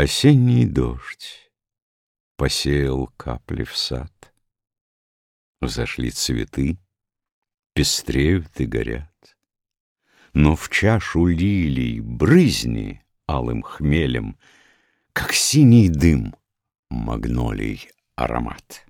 Осенний дождь посеял капли в сад. Взошли цветы, пестреют и горят. Но в чашу лилий брызни алым хмелем, Как синий дым магнолий аромат.